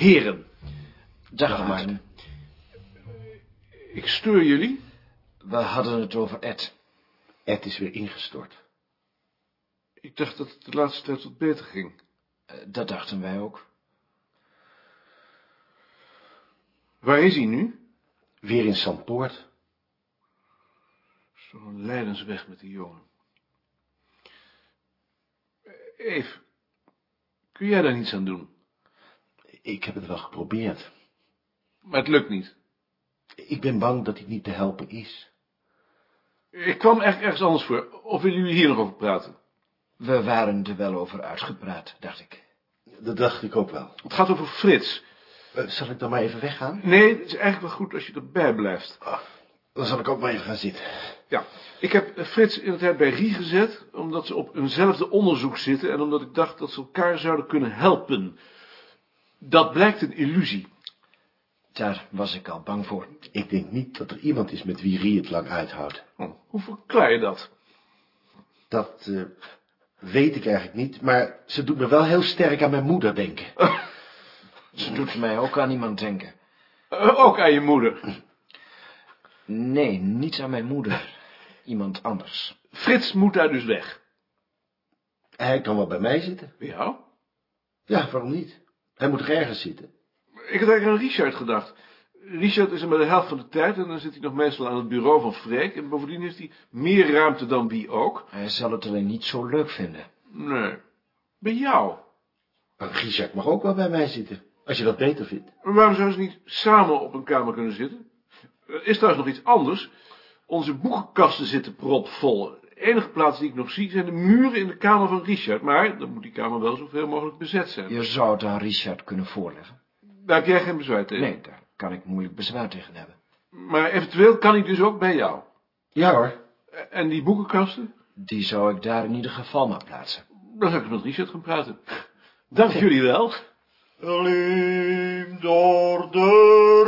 Heren, Dag, Maarten. ik stuur jullie. We hadden het over Ed. Ed is weer ingestort. Ik dacht dat het de laatste tijd wat beter ging. Eh, Dat dachten wij ook. Waar is hij nu? Weer in Zandpoort. Zo'n lijdensweg met die jongen. Eve, kun jij daar niets aan doen? Ik heb het wel geprobeerd. Maar het lukt niet. Ik ben bang dat hij niet te helpen is. Ik kwam echt ergens anders voor. Of willen jullie hier nog over praten? We waren er wel over uitgepraat, dacht ik. Dat dacht ik ook wel. Het gaat over Frits. Eh, zal ik dan maar even weggaan? Nee, het is eigenlijk wel goed als je erbij blijft. Ah, dan zal ik ook maar even gaan zitten. Ja, ik heb eh, Frits in het tijd bij Rie gezet, omdat ze op eenzelfde onderzoek zitten en omdat ik dacht dat ze elkaar zouden kunnen helpen. Dat blijkt een illusie. Daar was ik al bang voor. Ik denk niet dat er iemand is met wie Rie het lang uithoudt. Hm, Hoe verklaar je dat? Dat eh, weet ik eigenlijk niet, maar ze doet me wel heel sterk aan mijn moeder denken. Ze doet mij ook aan iemand denken. Eh, ook aan je moeder. Nee, niet aan mijn moeder. Iemand anders. Frits moet daar dus weg. Hij kan wel bij mij zitten. Bij jou? Ja, waarom niet? Hij moet er ergens zitten. Ik had eigenlijk aan Richard gedacht. Richard is er maar de helft van de tijd en dan zit hij nog meestal aan het bureau van Freek. En bovendien heeft hij meer ruimte dan wie ook. Hij zal het alleen niet zo leuk vinden. Nee. Bij jou? Maar Richard mag ook wel bij mij zitten, als je dat beter vindt. Maar waarom zouden ze niet samen op een kamer kunnen zitten? Er is trouwens nog iets anders. Onze boekenkasten zitten propvol. De enige plaats die ik nog zie zijn de muren in de kamer van Richard. Maar dan moet die kamer wel zoveel mogelijk bezet zijn. Je zou het aan Richard kunnen voorleggen. Daar heb jij geen bezwaar tegen. Nee, daar kan ik moeilijk bezwaar tegen hebben. Maar eventueel kan hij dus ook bij jou. Ja hoor. En die boekenkasten? Die zou ik daar in ieder geval maar plaatsen. Dan zou ik met Richard gaan praten. Dank jullie wel. Alleen door de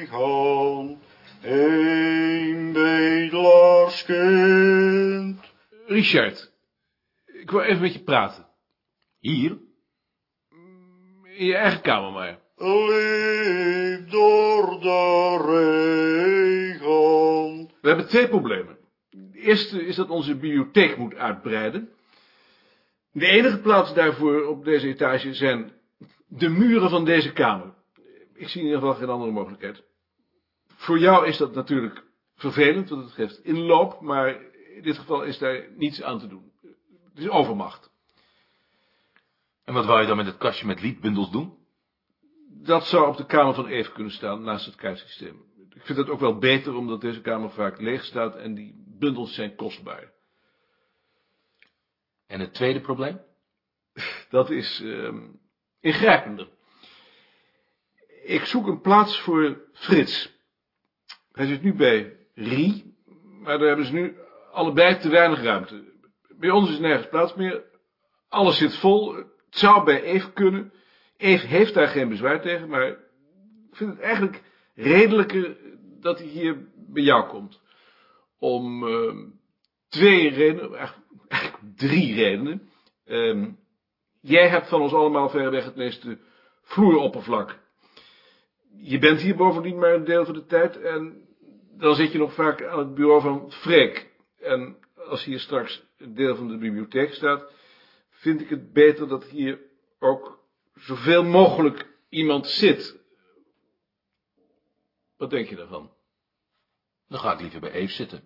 regen, een bedelaarskind. Richard, ik wil even met je praten. Hier? In je eigen kamer maar. Door de regen. We hebben twee problemen. Het eerste is dat onze bibliotheek moet uitbreiden. De enige plaats daarvoor op deze etage zijn de muren van deze kamer. Ik zie in ieder geval geen andere mogelijkheid. Voor jou is dat natuurlijk vervelend, want het geeft inloop, maar in dit geval is daar niets aan te doen. Het is overmacht. En wat wou je dan met het kastje met liedbundels doen? Dat zou op de kamer van Eve kunnen staan, naast het kaartsysteem. Ik vind dat ook wel beter, omdat deze kamer vaak leeg staat en die bundels zijn kostbaar. En het tweede probleem? Dat is ehm, ingrijpender. Ik zoek een plaats voor Frits. Hij zit nu bij Rie, maar daar hebben ze nu allebei te weinig ruimte. Bij ons is nergens plaats meer. Alles zit vol. Het zou bij Eve kunnen. Eve heeft daar geen bezwaar tegen, maar ik vind het eigenlijk redelijker dat hij hier bij jou komt. Om ehm, twee redenen, eigenlijk, drie redenen. Ehm, jij hebt van ons allemaal verreweg het meeste vloeroppervlak. Je bent hier bovendien maar een deel van de tijd en dan zit je nog vaak aan het bureau van Freek. En als hier straks een deel van de bibliotheek staat, vind ik het beter dat hier ook zoveel mogelijk iemand zit. Wat denk je daarvan? Dan ga ik liever bij Eve zitten.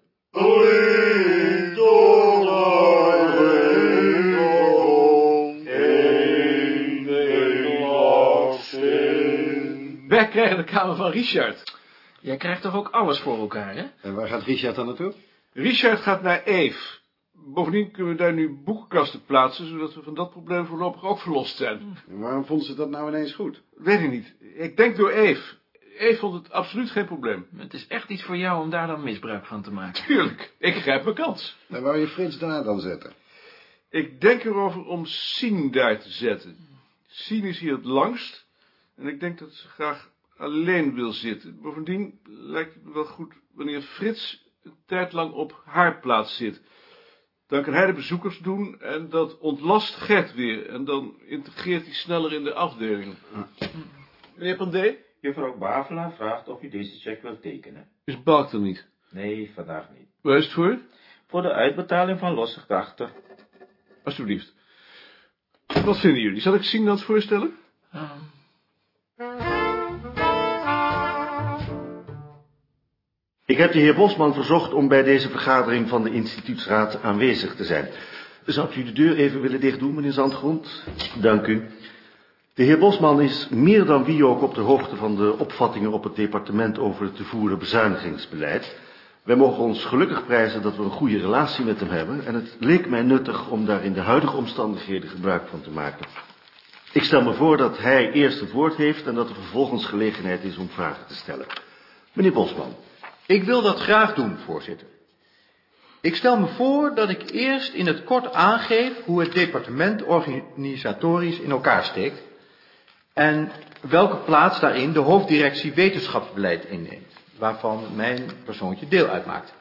Wij krijgen de kamer van Richard. Jij krijgt toch ook alles voor elkaar, hè? En waar gaat Richard dan naartoe? Richard gaat naar Eve. Bovendien kunnen we daar nu boekenkasten plaatsen, zodat we van dat probleem voorlopig ook verlost zijn. En waarom vonden ze dat nou ineens goed? Weet ik niet. Ik denk door Eve. Eve vond het absoluut geen probleem. Het is echt iets voor jou om daar dan misbruik van te maken. Tuurlijk, ik grijp mijn kans. En wou je Frits daar dan zetten? Ik denk erover om Sien daar te zetten. Sien is hier het langst. En ik denk dat ze graag alleen wil zitten. Bovendien lijkt het me wel goed wanneer Frits een tijd lang op haar plaats zit. Dan kan hij de bezoekers doen en dat ontlast Gert weer. En dan integreert hij sneller in de afdeling. Meneer Pandé, Juffrouw Bavela vraagt of u deze cheque wilt tekenen. is Balk er niet? Nee, vandaag niet. Waar is het voor? Voor de uitbetaling van losse krachten. Alsjeblieft. Wat vinden jullie? Zal ik zien dat voorstellen? Ik heb de heer Bosman verzocht om bij deze vergadering van de instituutsraad aanwezig te zijn. Zou u de deur even willen dichtdoen, meneer Zandgrond? Dank u. De heer Bosman is meer dan wie ook op de hoogte van de opvattingen op het departement over het te voeren bezuinigingsbeleid. Wij mogen ons gelukkig prijzen dat we een goede relatie met hem hebben en het leek mij nuttig om daar in de huidige omstandigheden gebruik van te maken. Ik stel me voor dat hij eerst het woord heeft en dat er vervolgens gelegenheid is om vragen te stellen. Meneer Bosman. Ik wil dat graag doen, voorzitter. Ik stel me voor dat ik eerst in het kort aangeef hoe het departement organisatorisch in elkaar steekt en welke plaats daarin de hoofddirectie wetenschapsbeleid inneemt, waarvan mijn persoontje deel uitmaakt.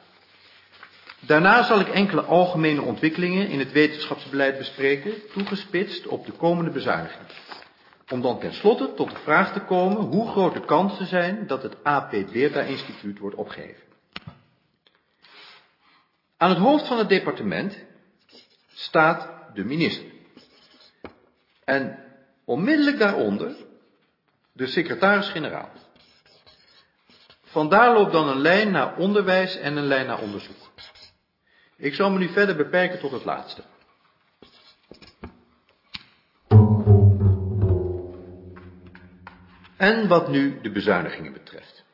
Daarna zal ik enkele algemene ontwikkelingen in het wetenschapsbeleid bespreken, toegespitst op de komende bezuiniging. Om dan tenslotte tot de vraag te komen hoe groot de kansen zijn dat het AP Beerta Instituut wordt opgeheven. Aan het hoofd van het departement staat de minister. En onmiddellijk daaronder de secretaris-generaal. Vandaar loopt dan een lijn naar onderwijs en een lijn naar onderzoek. Ik zal me nu verder beperken tot het laatste. En wat nu de bezuinigingen betreft.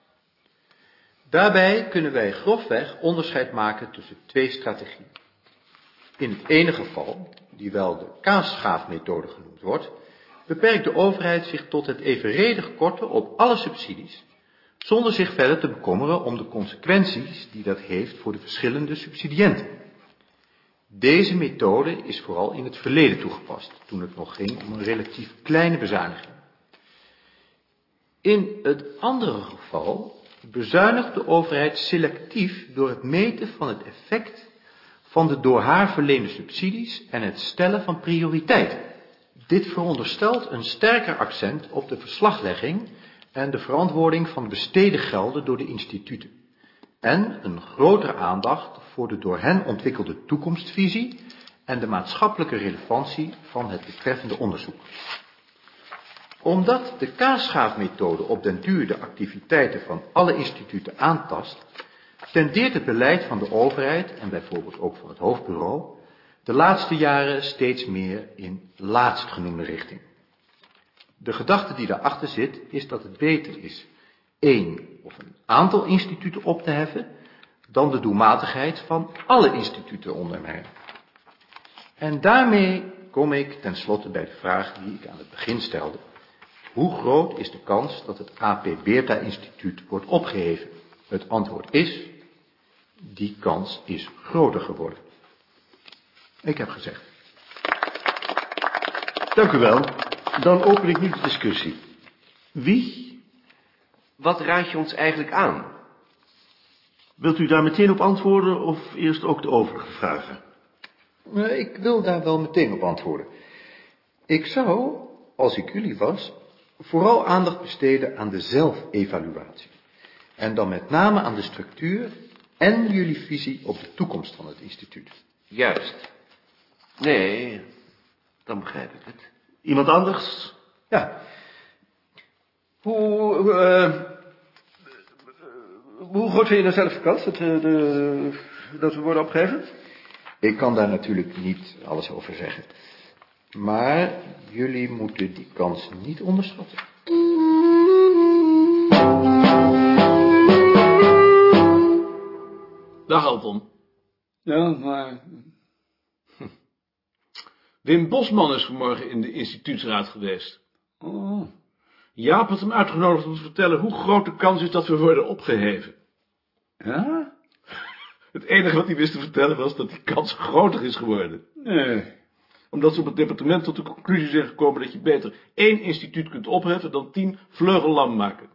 Daarbij kunnen wij grofweg onderscheid maken tussen twee strategieën. In het ene geval, die wel de kaasschaafmethode genoemd wordt, beperkt de overheid zich tot het evenredig korten op alle subsidies, zonder zich verder te bekommeren om de consequenties die dat heeft voor de verschillende subsidiënten. Deze methode is vooral in het verleden toegepast, toen het nog ging om een relatief kleine bezuiniging. In het andere geval bezuinigt de overheid selectief door het meten van het effect van de door haar verleende subsidies en het stellen van prioriteiten. Dit veronderstelt een sterker accent op de verslaglegging en de verantwoording van besteden gelden door de instituten. En een grotere aandacht voor de door hen ontwikkelde toekomstvisie en de maatschappelijke relevantie van het betreffende onderzoek. Omdat de kaasschaafmethode op den duur de activiteiten van alle instituten aantast, tendeert het beleid van de overheid en bijvoorbeeld ook van het hoofdbureau de laatste jaren steeds meer in laatstgenoemde richting. De gedachte die daarachter zit, is dat het beter is één of een aantal instituten op te heffen, dan de doelmatigheid van alle instituten onder mij. En daarmee kom ik tenslotte bij de vraag die ik aan het begin stelde. Hoe groot is de kans dat het AP Beerta Instituut wordt opgeheven? Het antwoord is, die kans is groter geworden. Ik heb gezegd. Dank u wel. Dan open ik nu de discussie. Wie? Wat raad je ons eigenlijk aan? Wilt u daar meteen op antwoorden of eerst ook de overige vragen? Eh, Ik wil daar wel meteen op antwoorden. Ik zou, als ik jullie was, vooral aandacht besteden aan de zelfevaluatie. En dan met name aan de structuur en jullie visie op de toekomst van het instituut. Juist. Nee, dan begrijp ik het. Iemand anders? Ja. Hoe, eh, hoe groot vind je nou zelf de kans dat, eh, de, dat we worden opgegeven? Ik kan daar natuurlijk niet alles over zeggen. Maar jullie moeten die kans niet onderschatten. Dag Anton. Ja, maar... Wim Bosman is vanmorgen in de instituutsraad geweest. Oh, Jaap had hem uitgenodigd om te vertellen hoe groot de kans is dat we worden opgeheven. ja? Het enige wat hij wist te vertellen was dat die kans groter is geworden. Nee. Omdat ze op het departement tot de conclusie zijn gekomen dat je beter één instituut kunt opheffen dan tien vleugellam maken.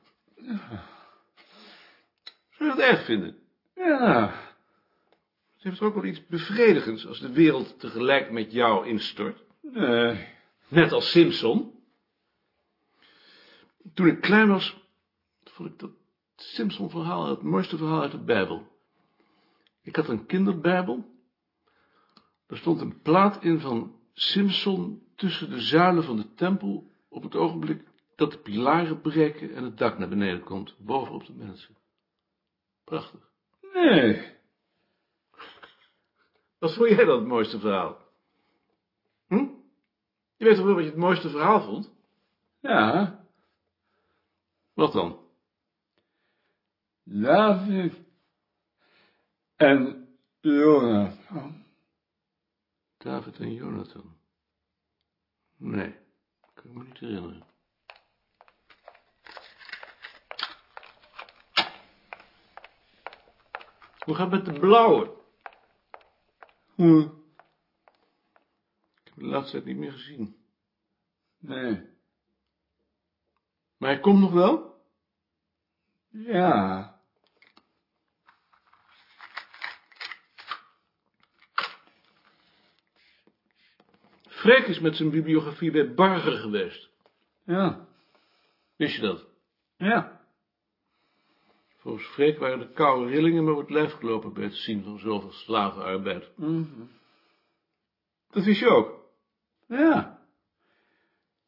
Zou je dat erg vinden? Ja. Het heeft ook wel iets bevredigends als de wereld tegelijk met jou instort. Nee. Net als Simpson. Toen ik klein was, vond ik dat Simpson-verhaal het mooiste verhaal uit de Bijbel. Ik had een kinderbijbel. Er stond een plaat in van Simpson tussen de zuilen van de tempel op het ogenblik dat de pilaren breken en het dak naar beneden komt, bovenop de mensen. Prachtig. Nee. Wat vond jij dan het mooiste verhaal? Hm? Je weet toch wel wat je het mooiste verhaal vond? Ja. Wat dan? David en Jonathan. David en Jonathan. Nee, kan ik me niet herinneren. Hoe gaat het met de blauwe? Hoe? Ik heb de laatste tijd niet meer gezien. Nee. Maar hij komt nog wel? Ja. Freek is met zijn bibliografie bij Barger geweest. Ja. Wist je dat? Ja. Volgens Freek waren de koude rillingen me op het lijf gelopen bij het zien van zoveel slavenarbeid. Mhm. Dat wist je ook? Ja.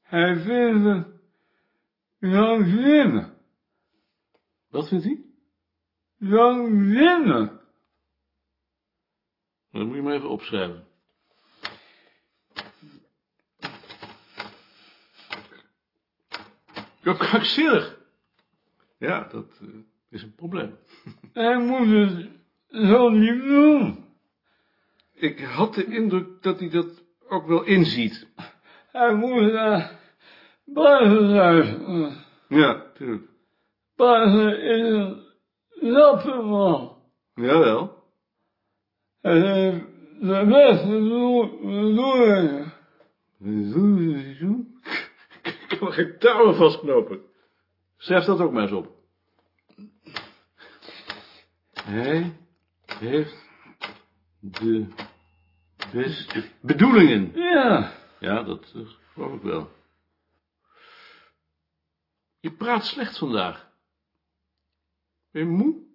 Hij vindt het langzinnig. Wat vindt hij? Langzinnig. Dat moet je maar even opschrijven. Ja, krankzinnig. Ja, dat eh, is een probleem. Hij moet het zo niet doen. Ik had de indruk dat hij dat ook wel inziet. Hij moet naar buiten luisteren. Ja, tuurlijk. Buiten is een natte man. Jawel. Hij heeft de beste bedoel- bedoelingen. Ik kan geen touwen vastknopen. Schrijf dat ook maar eens op. Hij heeft de beste bedoelingen. Ja. Ja, dat eh, geloof ik wel. Je praat slecht vandaag. Ben je moe?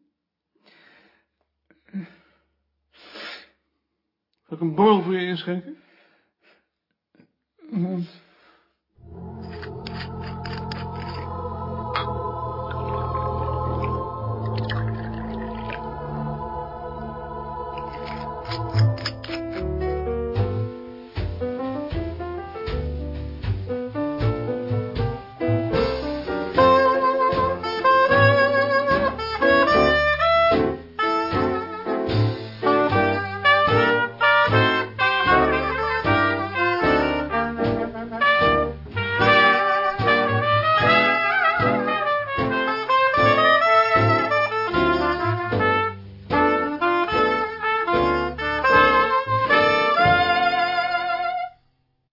Zal ik een borrel voor je inschenken? Moet